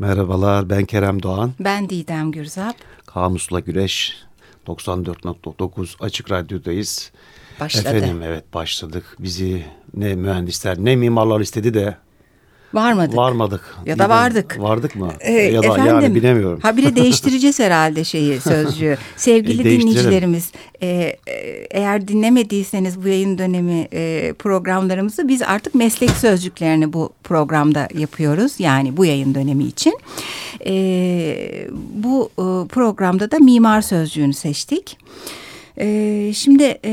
Merhabalar ben Kerem Doğan. Ben Didem Gürzap. Kamusla Güreş 94.9 Açık Radyo'dayız. Başladı. Efendim evet başladık. Bizi ne mühendisler ne mimarlar istedi de Varmadık. Varmadık. Ya da vardık. Vardık mı? Ee, ya da efendim, yani bilemiyorum. Ha bile değiştireceğiz herhalde şeyi sözcüğü. Sevgili E, dinleyicilerimiz e, e, eğer dinlemediyseniz bu yayın dönemi e, programlarımızı biz artık meslek sözcüklerini bu programda yapıyoruz. Yani bu yayın dönemi için. E, bu e, programda da mimar sözcüğünü seçtik. Ee, şimdi e,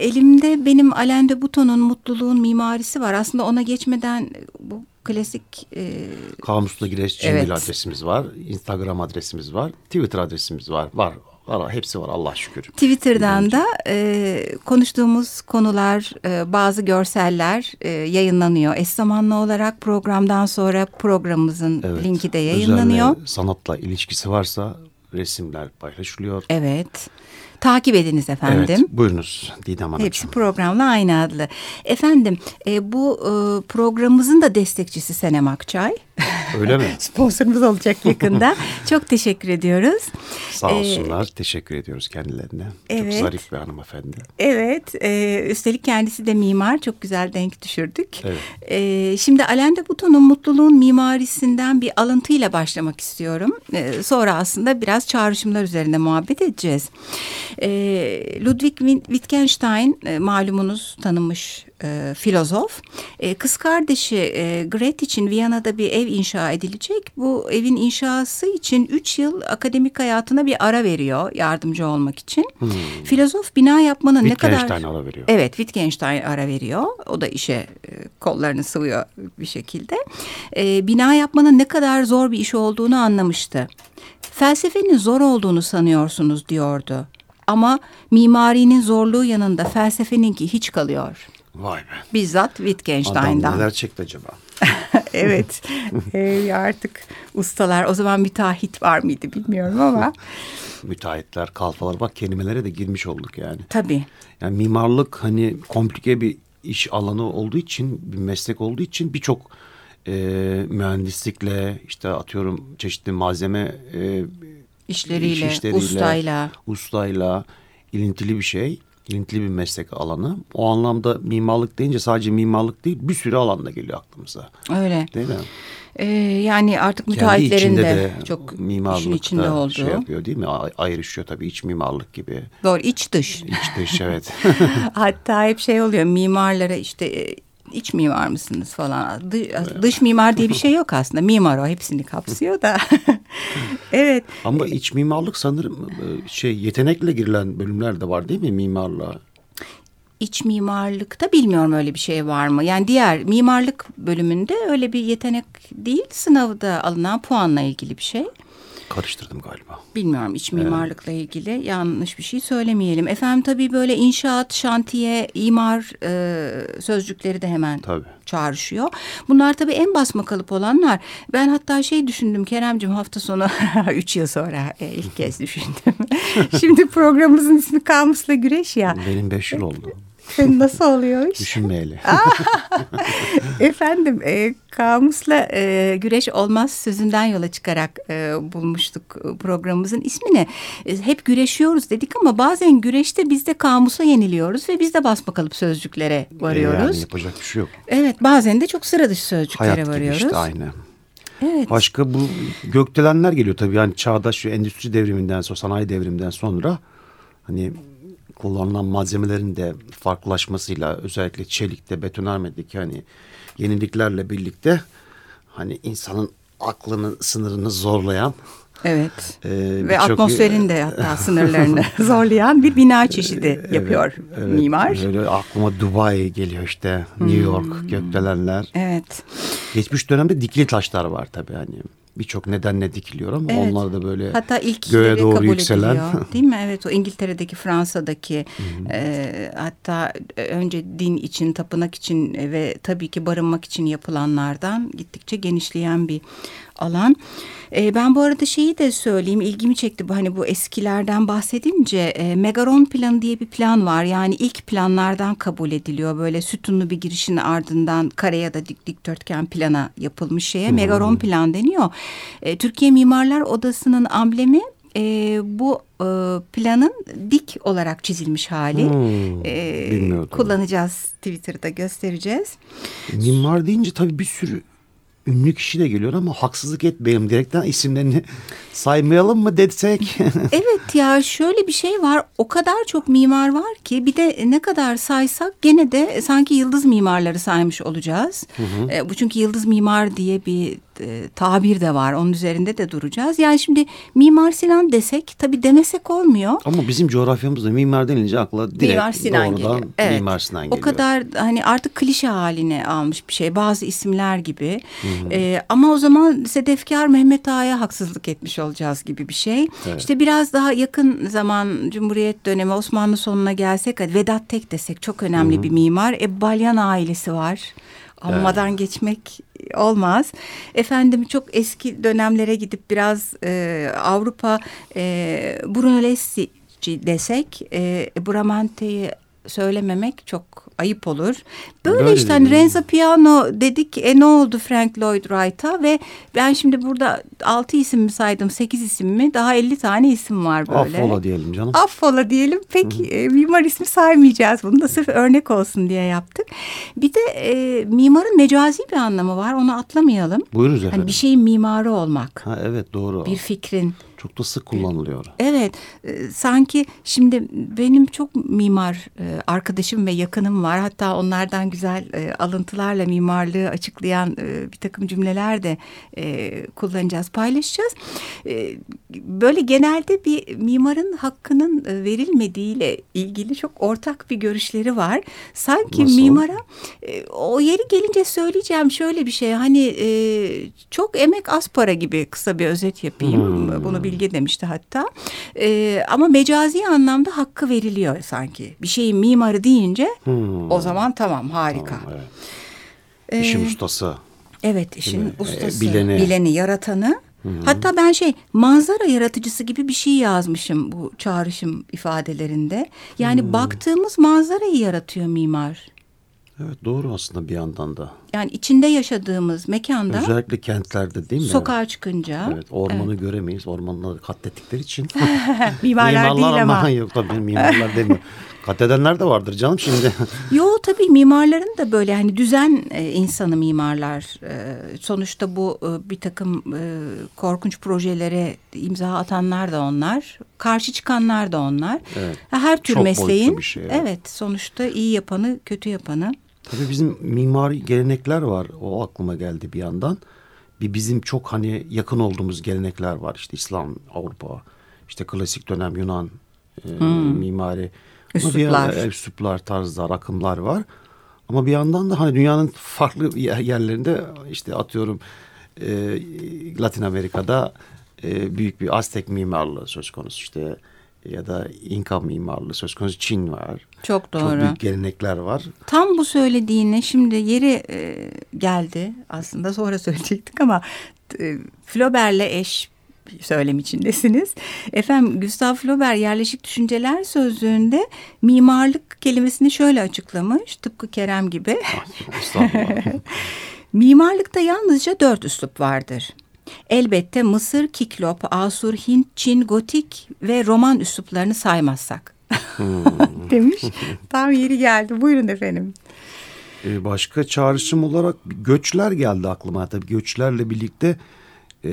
elimde benim Alain de Botton'un Mutluluğun Mimarisi var. Aslında ona geçmeden bu klasik e, Kamusla Güreş Gmail Evet. adresimiz var. Instagram adresimiz var. Twitter adresimiz var. Var. var hepsi var Allah şükür. Twitter'dan da e, konuştuğumuz konular, e, bazı görseller e, yayınlanıyor. Eş zamanlı olarak programdan sonra programımızın Evet. linki de yayınlanıyor. Ve sanatla ilişkisi varsa resimler paylaşılıyor. Evet. Takip ediniz efendim. Evet, buyurunuz Didem Hanımcığım. Hepsi programla aynı adlı. Efendim e, bu e, programımızın da destekçisi Senem Akçay. Öyle mi? Sponsorumuz olacak yakında. Çok teşekkür ediyoruz. Sağ Ee, olsunlar. Teşekkür ediyoruz kendilerine. evet. Çok zarif bir hanımefendi. Evet, e, üstelik kendisi de mimar. Çok güzel denk düşürdük. Evet. E, şimdi Alain de Botton'un mutluluğun mimarisinden bir alıntıyla başlamak istiyorum. E, sonra aslında biraz çağrışımlar üzerinde muhabbet edeceğiz. E, Ludwig Wittgenstein e, malumunuz tanınmış e, filozof. E, kız kardeşi e, Gret için Viyana'da bir ev inşa edilecek. Bu evin inşası için üç yıl akademik hayatına bir ara veriyor yardımcı olmak için. Filozof bina yapmanın ne kadar... Wittgenstein ara veriyor. Evet Wittgenstein ara veriyor. O da işe e, kollarını sıvıyor bir şekilde. E, bina yapmanın ne kadar zor bir iş olduğunu anlamıştı. Felsefenin zor olduğunu sanıyorsunuz diyordu. Ama mimarinin zorluğu yanında felsefeninki hiç kalıyor. Vay be. Bizzat Adam Wittgenstein'dan. neler çekti acaba? evet. Ee, artık ustalar o zaman müteahhit var mıydı bilmiyorum ama Müteahhitler, kalfalar bak kelimelere de girmiş olduk yani. tabii. Yani mimarlık hani komplike bir iş alanı olduğu için, bir meslek olduğu için birçok e, mühendislikle işte atıyorum çeşitli malzeme e, İşleriyle, iş işleriyle, ustayla. ustayla ilintili bir şey. ilintili bir meslek alanı. O anlamda mimarlık deyince sadece mimarlık değil bir sürü alanda geliyor aklımıza. Öyle. Değil mi? Ee, yani artık müteahhitlerin de, de çok işin içinde olduğu. şey yapıyor değil mi? Ay- Ayrışıyor tabii iç mimarlık gibi. Doğru iç dış. İç dış evet. Hatta hep şey oluyor mimarlara işte e, iç mimar mısınız falan. Dı- Dış mimar diye bir şey yok aslında. Mimar o hepsini kapsıyor da. evet. Ama iç mimarlık sanırım e, şey yetenekle girilen bölümler de var değil mi mimarlığa? İç mimarlıkta bilmiyorum öyle bir şey var mı? Yani diğer mimarlık bölümünde öyle bir yetenek değil. Sınavda alınan puanla ilgili bir şey. Karıştırdım galiba. Bilmiyorum iç mimarlıkla ilgili yanlış bir şey söylemeyelim. Efendim tabii böyle inşaat, şantiye, imar e, sözcükleri de hemen Tabii. çağrışıyor. Bunlar tabii en basma kalıp olanlar. Ben hatta şey düşündüm Keremcim hafta sonu üç yıl sonra e, ilk kez düşündüm. Şimdi programımızın ismi Kamusla Güreş ya. Benim beş yıl oldu. Nasıl oluyor iş? Düşünmeyeli. Efendim e, kamusla e, güreş olmaz sözünden yola çıkarak e, bulmuştuk e, programımızın ismini. E, hep güreşiyoruz dedik ama bazen güreşte biz de kamusa yeniliyoruz ve biz de basma kalıp sözcüklere varıyoruz. Yani yapacak bir şey yok. Evet bazen de çok sıra dışı sözcüklere Hayat gibi varıyoruz. işte aynı. Evet. Başka bu gökdelenler geliyor tabii. Yani çağdaş endüstri devriminden sonra, sanayi devriminden sonra hani kullanılan malzemelerin de farklılaşmasıyla özellikle çelikte, betonarmedeki hani yeniliklerle birlikte hani insanın aklının sınırını zorlayan Evet. e, Ve atmosferin de hatta sınırlarını zorlayan bir bina çeşidi yapıyor Evet, mimar. Böyle aklıma Dubai geliyor işte. New York, Hmm. gökdelenler. Evet. Geçmiş dönemde dikili taşlar var tabii hani. Birçok nedenle dikiliyor ama Evet. onlar da böyle Hatta ilk göğe doğru kabul yükselen. ediliyor, değil mi? Evet o İngiltere'deki, Fransa'daki e, hatta önce din için, tapınak için ve tabii ki barınmak için yapılanlardan gittikçe genişleyen bir alan. E, ben bu arada şeyi de söyleyeyim ilgimi çekti bu hani bu eskilerden bahsedince e, Megaron planı diye bir plan var. Yani ilk planlardan kabul ediliyor böyle sütunlu bir girişin ardından kare ya da dik dikdörtgen plana yapılmış şeye hmm. Megaron plan deniyor. E, Türkiye Mimarlar Odası'nın amblemi e, bu e, planın dik olarak çizilmiş hali. Hmm, e, kullanacağız Twitter'da göstereceğiz. Mimar deyince tabii bir sürü ünlü kişi de geliyor ama haksızlık etmeyelim. Direkten isimlerini saymayalım mı desek? evet ya şöyle bir şey var. O kadar çok mimar var ki bir de ne kadar saysak gene de sanki yıldız mimarları saymış olacağız. Hı hı. E, bu çünkü yıldız mimar diye bir e, tabir de var. Onun üzerinde de duracağız. Yani şimdi Mimar Sinan desek tabii demesek olmuyor. Ama bizim coğrafyamızda mimar denince akla direkt Mimar Sinan doğrudan geliyor. Evet. Mimar Sinan geliyor. O kadar hani artık klişe haline almış bir şey. Bazı isimler gibi. Hı hı. E, ama o zaman Sedefkar Mehmet Ağa'ya haksızlık etmiş olacağız gibi bir şey. Evet. İşte biraz daha yakın zaman Cumhuriyet dönemi Osmanlı sonuna gelsek Vedat Tek desek çok önemli hı hı. bir mimar. E, Balyan ailesi var. Anmadan evet. geçmek olmaz. Efendim çok eski dönemlere gidip biraz e, Avrupa e, Brunelleschi desek e, Bramante'yi söylememek çok ayıp olur. Böyle, Böyle işte hani Renzo Piano dedik e ne oldu Frank Lloyd Wright'a ve ben şimdi burada altı isim mi saydım sekiz isim mi daha elli tane isim var böyle. Affola diyelim canım. Affola diyelim pek e, mimar ismi saymayacağız bunu da sırf örnek olsun diye yaptık. Bir de e, mimarın mecazi bir anlamı var onu atlamayalım. Buyurunuz efendim. Hani bir şeyin mimarı olmak. Ha, evet doğru. Bir fikrin. Çok da sık kullanılıyor. Evet, e, sanki şimdi benim çok mimar e, arkadaşım ve yakınım var. Hatta onlardan güzel e, alıntılarla mimarlığı açıklayan bir takım cümleler de kullanacağız, paylaşacağız. Böyle genelde bir mimarın hakkının verilmediğiyle ilgili çok ortak bir görüşleri var. Sanki Nasıl? mimara o yeri gelince söyleyeceğim şöyle bir şey. Hani çok emek az para gibi kısa bir özet yapayım. Hmm. Bunu bilgi demişti hatta. E, ama mecazi anlamda hakkı veriliyor sanki. Bir şeyin mimarı deyince hmm. o zaman tamam harika. Tamam, evet. İşin ee, ustası. Evet işin ustası. bileni. Bileni, yaratanı. Hatta ben şey manzara yaratıcısı gibi bir şey yazmışım bu çağrışım ifadelerinde. Yani hmm. baktığımız manzarayı yaratıyor mimar. Evet doğru aslında bir yandan da. Yani içinde yaşadığımız mekanda. Özellikle kentlerde değil mi? Sokağa çıkınca. Evet ormanı evet. göremeyiz. Ormanları katlettikleri için. mimarlar, mimarlar değil ama. Yok tabii mimarlar demiyor. Katledenler de vardır canım şimdi. Yo tabii mimarların da böyle hani düzen e, insanı mimarlar. E, sonuçta bu e, bir takım korkunç projelere imza atanlar da onlar. Karşı çıkanlar da onlar. Evet. Her tür Çok mesleğin. Şey, evet. evet sonuçta iyi yapanı kötü yapanı. Tabii bizim mimari gelenekler var. O aklıma geldi bir yandan. Bir bizim çok hani yakın olduğumuz gelenekler var. İşte İslam, Avrupa, işte klasik dönem Yunan e, hmm. mimari. Üsluplar. Üsluplar, tarzlar, akımlar var. Ama bir yandan da hani dünyanın farklı yerlerinde işte atıyorum e, Latin Amerika'da e, büyük bir Aztek mimarlığı söz konusu. İşte ya da İnka mimarlığı söz konusu Çin var. Çok doğru. Çok büyük gelenekler var. Tam bu söylediğine şimdi yeri e, geldi aslında sonra söyleyecektik ama e, Flaubert'le eş söylem içindesiniz. Efendim Gustav Flaubert yerleşik düşünceler sözlüğünde mimarlık kelimesini şöyle açıklamış tıpkı Kerem gibi. Mimarlıkta yalnızca dört üslup vardır. Elbette Mısır, Kiklop, Asur, Hint, Çin, Gotik ve Roman üsluplarını saymazsak. Hmm. Demiş. Tam yeri geldi. Buyurun efendim. Ee, başka çağrışım olarak göçler geldi aklıma. Tabii göçlerle birlikte e,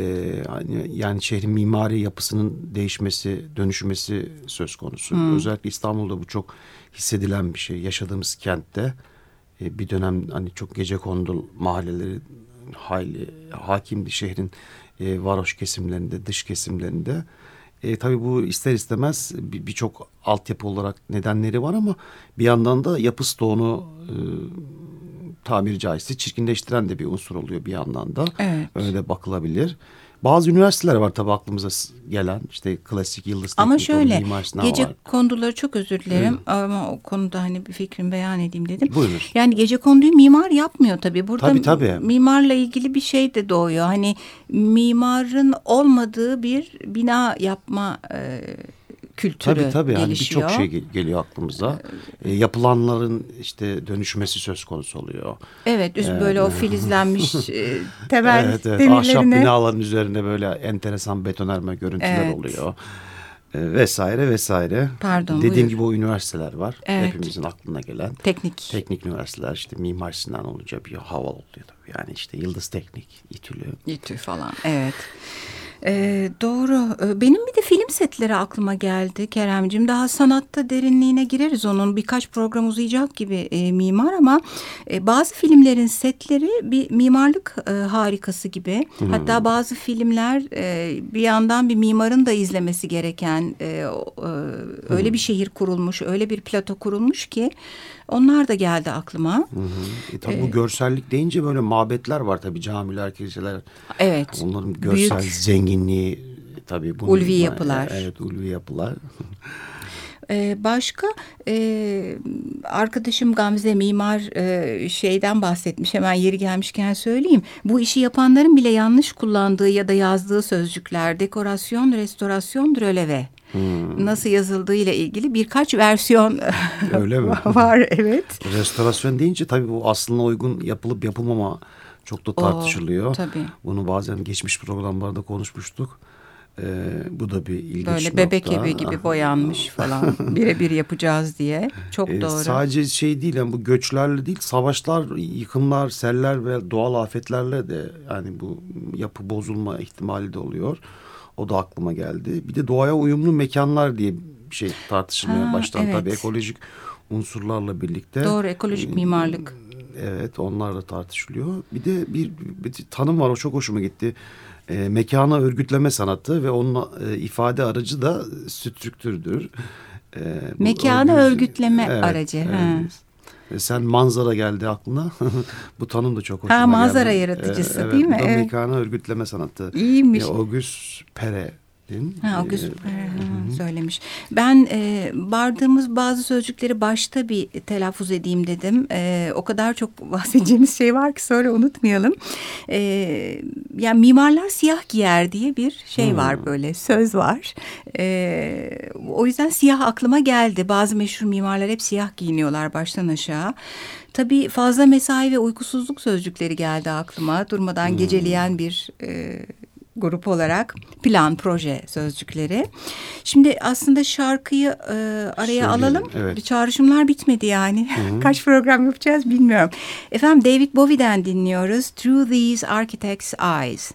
yani şehrin mimari yapısının değişmesi, dönüşmesi söz konusu. Hmm. Özellikle İstanbul'da bu çok hissedilen bir şey. Yaşadığımız kentte e, bir dönem hani çok gece kondu mahalleleri hayli hakimdi şehrin e, varoş kesimlerinde, dış kesimlerinde. E, tabii bu ister istemez birçok bir altyapı olarak nedenleri var ama bir yandan da yapı stoğunu e, tabiri caizse çirkinleştiren de bir unsur oluyor bir yandan da. Evet. Öyle bakılabilir. Bazı üniversiteler var tabii aklımıza gelen işte klasik Yıldız Ama Teknik şöyle gece var. konduları çok özür dilerim ama o konuda hani bir fikrimi beyan edeyim dedim. Buyurunuz. Yani gece konduyu mimar yapmıyor tabii. Burada Tabii, tabii. mimarla ilgili bir şey de doğuyor. Hani mimarın olmadığı bir bina yapma e, kültürü Tabii tabii yani gelişiyor. birçok şey gel- geliyor aklımıza. E, yapılanların işte dönüşmesi söz konusu oluyor. Evet, üst böyle o filizlenmiş e, temel evet, evet. Ahşap demirlerine. binaların üzerinde böyle enteresan betonarme görüntüler Evet. oluyor. E, vesaire vesaire. Pardon, Dediğim buyur. gibi o üniversiteler var. Evet. Hepimizin aklına gelen. Teknik. Teknik üniversiteler işte Mimar Sinan olunca bir hava oluyor tabii. Yani işte Yıldız Teknik, İTÜ'lü. İTÜ falan evet. Ee, doğru. Ee, Benim bir de film setleri aklıma geldi Keremcim. Daha sanatta derinliğine gireriz onun. Birkaç program uzayacak gibi e, mimar ama e, bazı filmlerin setleri bir mimarlık e, harikası gibi. Hatta bazı filmler e, bir yandan bir mimarın da izlemesi gereken e, e, öyle bir şehir kurulmuş, öyle bir plato kurulmuş ki onlar da geldi aklıma. Hı hı. E, tabii bu görsellik deyince böyle mabetler var tabii camiler, kiliseler. Evet. Onların görsel Büyük. zenginliği tabii. bunun- Ulvi yapılar. Evet ulvi yapılar. Ee, başka e, arkadaşım Gamze mimar e, şeyden bahsetmiş hemen yeri gelmişken söyleyeyim. Bu işi yapanların bile yanlış kullandığı ya da yazdığı sözcükler dekorasyon, restorasyon, röleve. Nasıl yazıldığı ile ilgili birkaç versiyon Öyle mi? var evet. Restorasyon deyince tabii bu aslına uygun yapılıp yapılmama çok da tartışılıyor. tabii. Bunu bazen geçmiş programlarda konuşmuştuk. Ee, bu da bir ilginç Böyle bebek nokta. evi gibi boyanmış falan birebir yapacağız diye. Çok Ee, doğru. Sadece şey değil yani bu göçlerle değil savaşlar, yıkımlar, seller ve doğal afetlerle de yani bu yapı bozulma ihtimali de oluyor. O da aklıma geldi. Bir de doğaya uyumlu mekanlar diye bir şey tartışılmaya Ha, başlandı. evet. Tabii ekolojik unsurlarla birlikte. Doğru ekolojik mimarlık. Evet onlar da tartışılıyor. Bir de bir, bir tanım var o çok hoşuma gitti. E, mekana örgütleme sanatı ve onun e, ifade aracı da strüktürdür. E, Mekanı örgütleme aracı, ha. E, Sen manzara geldi aklına. bu tanım da çok hoşuma Ha, geldi. manzara yaratıcısı, evet, değil mi? Evet. mekanı örgütleme sanatı. İyiymiş. E, Auguste Perret'in. Ha, e, Auguste Perret, ha, söylemiş. Ben e, bardığımız bazı sözcükleri başta bir telaffuz edeyim dedim. E, o kadar çok bahsedeceğimiz şey var ki sonra unutmayalım. E, yani mimarlar siyah giyer diye bir şey var böyle söz var. E, o yüzden siyah aklıma geldi. Bazı meşhur mimarlar hep siyah giyiniyorlar baştan aşağı. Tabii fazla mesai ve uykusuzluk sözcükleri geldi aklıma. Durmadan geceleyen bir e, grup olarak plan proje sözcükleri. Şimdi aslında şarkıyı e, araya Söyleyelim, alalım. evet. Çağrışımlar bitmedi yani. Kaç program yapacağız bilmiyorum. Efendim David Bowie'den dinliyoruz. Through These Architects' Eyes.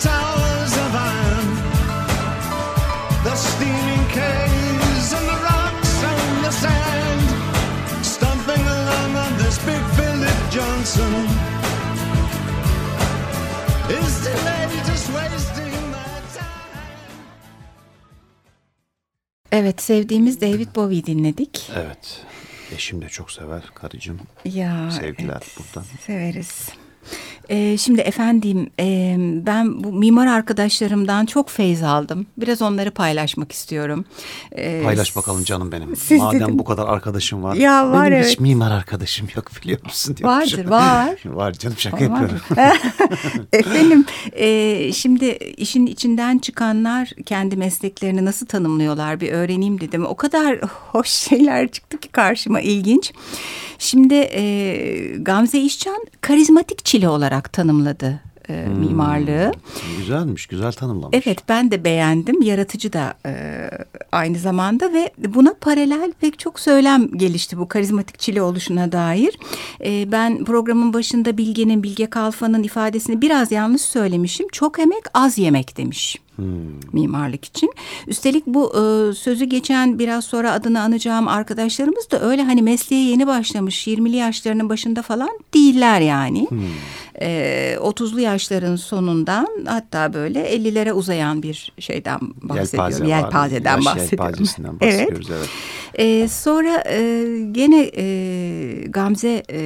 towers of iron, the steaming caves and the rocks and the sand, stumping along on this big Philip Johnson is delayed, just wasting. Evet sevdiğimiz David Bowie dinledik. Evet. Eşim de çok sever karıcığım. Ya, Sevgiler evet, buradan. Severiz. Ee, şimdi efendim e, ben bu mimar arkadaşlarımdan çok feyz aldım. Biraz onları paylaşmak istiyorum. Ee, Paylaş bakalım canım benim. Siz Madem dedim- bu kadar arkadaşım var. Ya var, benim evet. hiç mimar arkadaşım yok biliyor musun? diyormuş. Vardır, var. var canım şaka Var. yapıyorum. Efendim e, şimdi işin içinden çıkanlar kendi mesleklerini nasıl tanımlıyorlar bir öğreneyim dedim. O kadar hoş şeyler çıktı ki karşıma ilginç. Şimdi e, Gamze İşcan karizmatik çile olarak tanımladı e, mimarlığı. Güzelmiş, güzel tanımlamış. Evet ben de beğendim. Yaratıcı da e, aynı zamanda ve buna paralel pek çok söylem gelişti bu karizmatik çile oluşuna dair. E, ben programın başında Bilge'nin, Bilge Kalfa'nın ifadesini biraz yanlış söylemişim. Çok emek az yemek demiş. Mimarlık için. Üstelik bu e, sözü geçen biraz sonra adını anacağım arkadaşlarımız da öyle hani mesleğe yeni başlamış 20'li yaşlarının başında falan değiller yani. E, 30'lu yaşların sonundan hatta böyle 50'lere uzayan bir şeyden bahsediyorum. Yelpaze. Yelpazeden Yaş bahsediyorum. yelpazesinden Evet. bahsediyoruz evet. Ee, sonra e, gene e, Gamze e,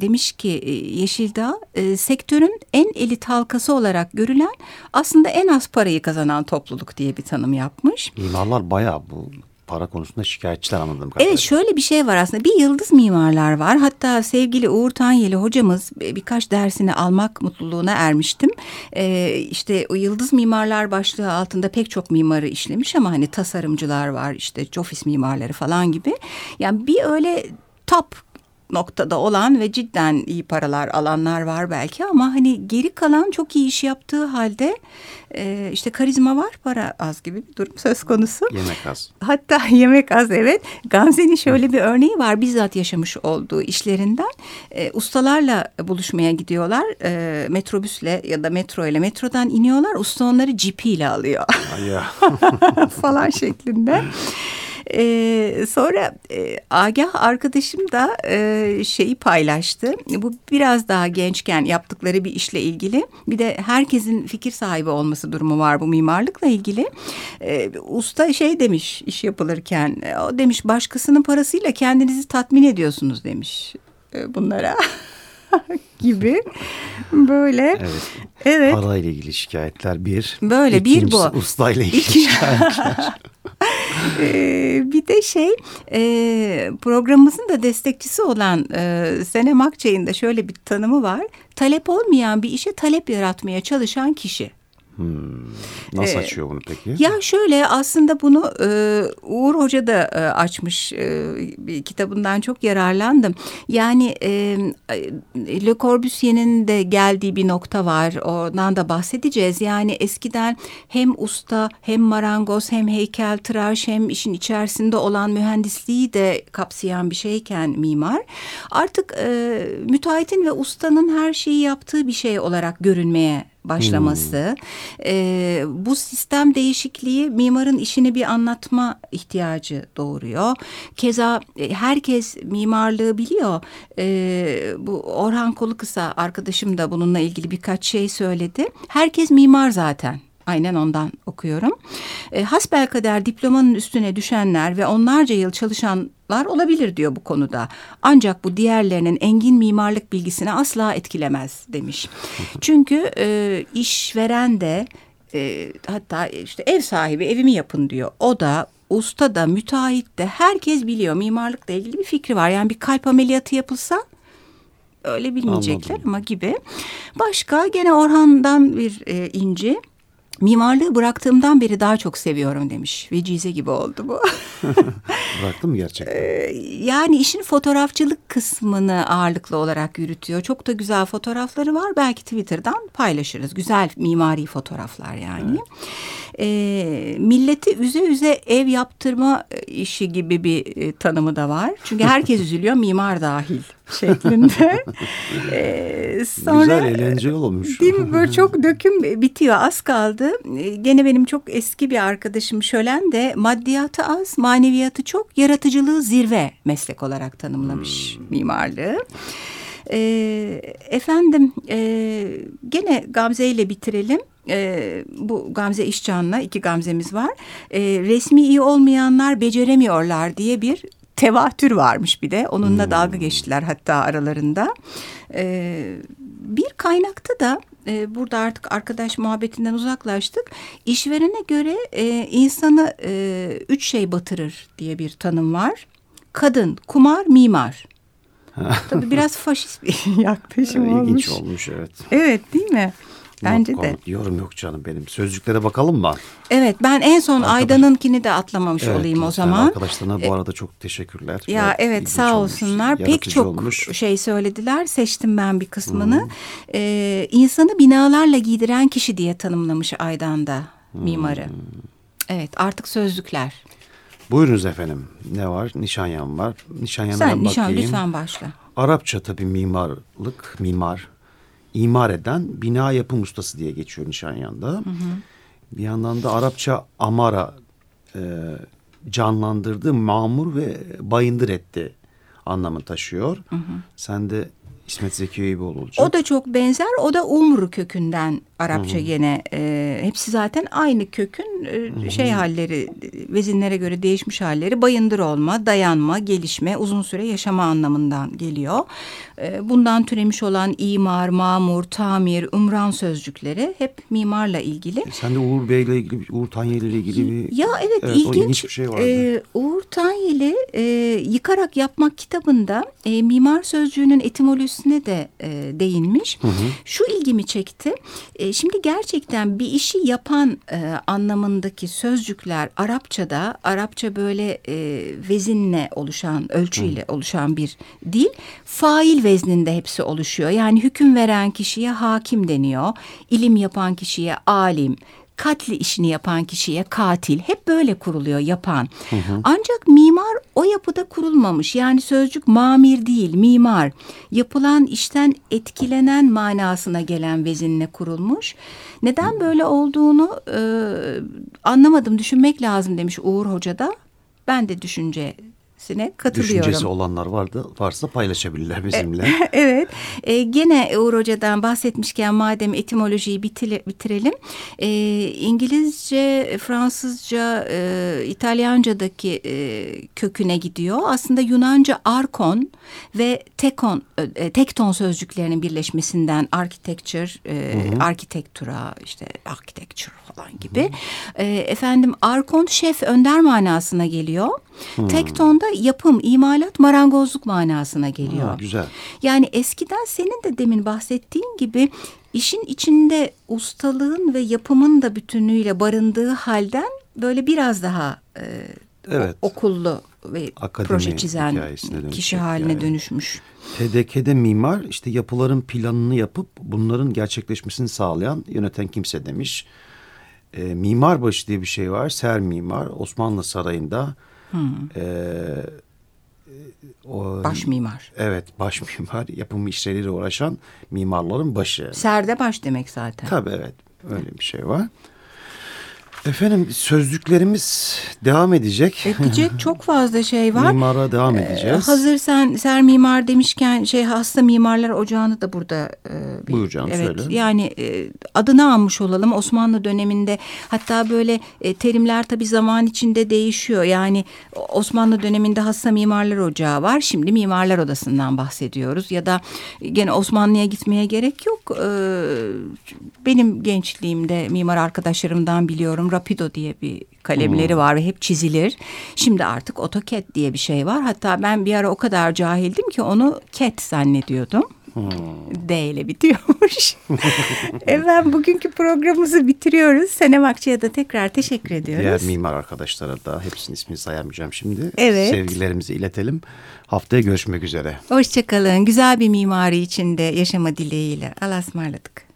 demiş ki e, Yeşildağ e, sektörün en elit halkası olarak görülen aslında en az parayı kazanan topluluk diye bir tanım yapmış. Mimarlar bayağı bu para konusunda şikayetçiler anladığım kadarıyla. Evet şöyle bir şey var aslında bir yıldız mimarlar var hatta sevgili Uğur Tanyeli hocamız e, birkaç dersini almak mutluluğuna ermiştim. Ee, işte o yıldız mimarlar başlığı altında pek çok mimarı işlemiş ama hani tasarımcılar var işte ofis mimarları falan gibi. Yani bir öyle top noktada olan ve cidden iyi paralar alanlar var belki ama hani geri kalan çok iyi iş yaptığı halde e, işte karizma var para az gibi bir durum söz konusu. Yemek az. Hatta yemek az evet. Gamze'nin şöyle bir örneği var bizzat yaşamış olduğu işlerinden. E, ustalarla buluşmaya gidiyorlar. E, metrobüsle ya da metro ile metrodan iniyorlar. Usta onları cipiyle alıyor falan şeklinde. Ee, sonra e, Agah arkadaşım da e, şeyi paylaştı. Bu biraz daha gençken yaptıkları bir işle ilgili. Bir de herkesin fikir sahibi olması durumu var bu mimarlıkla ilgili. Ee, usta şey demiş iş yapılırken. e, O demiş başkasının parasıyla kendinizi tatmin ediyorsunuz demiş e, bunlara. gibi böyle Evet. evet Parayla ilgili şikayetler bir. Böyle, bir bu. Ustayla ilgili şikayetler. Ee, bir de şey e, programımızın da destekçisi olan e, Senem Akçay'ın da şöyle bir tanımı var. Talep olmayan bir işe talep yaratmaya çalışan kişi. Nasıl Ee, açıyor bunu peki? Ya şöyle aslında bunu e, Uğur Hoca da e, açmış e, bir kitabından çok yararlandım. Yani e, Le Corbusier'in de geldiği bir nokta var. Ondan da bahsedeceğiz. Yani eskiden hem usta hem marangoz hem heykeltıraş hem işin içerisinde olan mühendisliği de kapsayan bir şeyken mimar artık e, müteahhitin ve ustanın her şeyi yaptığı bir şey olarak görünmeye başlaması. Ee, bu sistem değişikliği mimarın işini bir anlatma ihtiyacı doğuruyor. Keza e, herkes mimarlığı biliyor. Ee, bu Orhan Kolukısa arkadaşım da bununla ilgili birkaç şey söyledi. Herkes mimar zaten. Aynen ondan okuyorum. E, hasbelkader diplomanın üstüne düşenler ve onlarca yıl çalışanlar olabilir diyor bu konuda. Ancak bu diğerlerinin engin mimarlık bilgisini asla etkilemez demiş. Çünkü e, işveren de e, hatta işte ev sahibi evimi yapın diyor. O da usta da müteahhit de herkes biliyor mimarlıkla ilgili bir fikri var. Yani bir kalp ameliyatı yapılsa öyle bilmeyecekler Anladım. ama gibi. Başka gene Orhan'dan bir e, inci. Mimarlığı bıraktığımdan beri daha çok seviyorum demiş. Vecize gibi oldu bu. Bıraktın mı gerçekten? Ee, yani işin fotoğrafçılık kısmını ağırlıklı olarak yürütüyor. Çok da güzel fotoğrafları var. Belki Twitter'dan paylaşırız. Güzel mimari fotoğraflar yani. Ee, milleti üze üze ev yaptırma işi gibi bir e, tanımı da var. Çünkü herkes üzülüyor mimar dahil şeklinde. Ee, Güzel eğlenceli olmuş. Değil mi? Böyle çok döküm bitiyor. Az kaldı. Ee, Gene benim çok eski bir arkadaşım Şölen de maddiyatı az, maneviyatı çok, yaratıcılığı zirve meslek olarak tanımlamış mimarlığı. E, efendim e, gene Gamze ile bitirelim. E, bu Gamze İşcan'la iki Gamze'miz var. E, resmi iyi olmayanlar beceremiyorlar diye bir tevatür varmış bir de. Onunla dalga geçtiler hatta aralarında. E, bir kaynakta da e, burada artık arkadaş muhabbetinden uzaklaştık. İşverene göre e, insanı e, üç şey batırır diye bir tanım var. Kadın, kumar, mimar. Tabii biraz faşist bir yaklaşım olmuş. İlginç olmuş evet. Evet değil mi? Bence Not de. Yorum yok canım benim. Sözlüklere bakalım mı? Evet ben en son Arkadaş- Aydan'ınkini de atlamış Evet, olayım o zaman. Arkadaşlarına bu arada çok teşekkürler. Ya Gayet evet sağ olmuş, olsunlar. Pek çok olmuş. şey söylediler. Seçtim ben bir kısmını. Ee, insanı binalarla giydiren kişi diye tanımlamış Aydan da mimarı. Evet artık sözlükler. Buyurunuz efendim. Ne var? Nişanyan var. Nişanyan'a Sen ben nişan bakayım. lütfen başla. Arapça tabii mimarlık, mimar, imar eden bina yapım ustası diye geçiyor Nişanyan'da. Bir yandan da Arapça amara e, canlandırdı, mamur ve bayındır etti anlamı taşıyor. Sen de İsmet Zeki Eyüboğlu olacak. O da çok benzer. O da Umru kökünden Arapça gene. e, hepsi zaten aynı kökün e, şey halleri, vezinlere göre değişmiş halleri. Bayındır olma, dayanma, gelişme, uzun süre yaşama anlamından geliyor. E, bundan türemiş olan imar, mamur, tamir, umran sözcükleri hep mimarla ilgili. Sen de Uğur Bey'le ilgili, Uğur Tanyeli ile ilgili bir... Ya evet, o ilginç. bir şey vardı. Ee, Uğur Tanyeli e, Yıkarak Yapmak kitabında e, mimar sözcüğünün etimolojisine de e, değinmiş. Şu ilgimi çekti. E, şimdi gerçekten bir işi yapan e, anlamındaki sözcükler Arapçada, Arapça böyle e, vezinle oluşan, ölçüyle oluşan bir dil. Fail vezninde hepsi oluşuyor. Yani hüküm veren kişiye hakim deniyor. İlim yapan kişiye alim katli işini yapan kişiye katil hep böyle kuruluyor yapan. Ancak mimar o yapıda kurulmamış. Yani sözcük mamir değil mimar. Yapılan işten etkilenen manasına gelen vezinle kurulmuş. Neden böyle olduğunu e, anlamadım düşünmek lazım demiş Uğur Hoca da. Ben de düşüncesine katılıyorum. Düşüncesi olanlar vardı, varsa paylaşabilirler bizimle. evet. E, gene Uğur Hoca'dan bahsetmişken madem etimolojiyi bitile- bitirelim. E, İngilizce, Fransızca, e, İtalyanca'daki e, köküne gidiyor. Aslında Yunanca arkon ve tekon, e, tekton sözcüklerinin birleşmesinden architecture, e, arkitektura, işte architecture falan gibi. E, efendim arkon şef, önder manasına geliyor. Tekton da yapım, imalat, marangozluk manasına geliyor. Ha, güzel. Yani eskiden senin de demin bahsettiğin gibi işin içinde ustalığın ve yapımın da bütünüyle barındığı halden böyle biraz daha e, Evet. okullu ve Akademi proje çizen kişi haline yani. dönüşmüş. TDK'de mimar işte yapıların planını yapıp bunların gerçekleşmesini sağlayan yöneten kimse demiş. E, mimarbaşı diye bir şey var. Ser mimar Osmanlı Sarayı'nda e, o, Baş mimar. Evet baş mimar yapım işleriyle uğraşan mimarların başı. Serde baş demek zaten. Tabii evet öyle bir şey var. Efendim sözlüklerimiz devam edecek. Edecek çok fazla şey var. Mimara devam Ee, edeceğiz. Hazır sen ser mimar demişken şey hasta mimarlar ocağını da burada e, bir- Buyur canım, evet, söyle. Yani e, adını almış olalım Osmanlı döneminde hatta böyle e, terimler tabii zaman içinde değişiyor. Yani Osmanlı döneminde hasta mimarlar ocağı var. Şimdi mimarlar odasından bahsediyoruz ya da gene Osmanlı'ya gitmeye gerek yok. Ee, benim gençliğimde mimar arkadaşlarımdan biliyorum Rapido diye bir kalemleri var ve hep çizilir. Şimdi artık AutoCAD diye bir şey var. Hatta ben bir ara o kadar cahildim ki onu CAD zannediyordum. D ile bitiyormuş. evet bugünkü programımızı bitiriyoruz. Senem Akçı'ya da tekrar teşekkür ediyoruz. Diğer mimar arkadaşlara da hepsinin ismini sayamayacağım şimdi. Evet. Sevgilerimizi iletelim. Haftaya görüşmek üzere. Hoşçakalın. Güzel bir mimari içinde yaşama dileğiyle. Allah'a ısmarladık.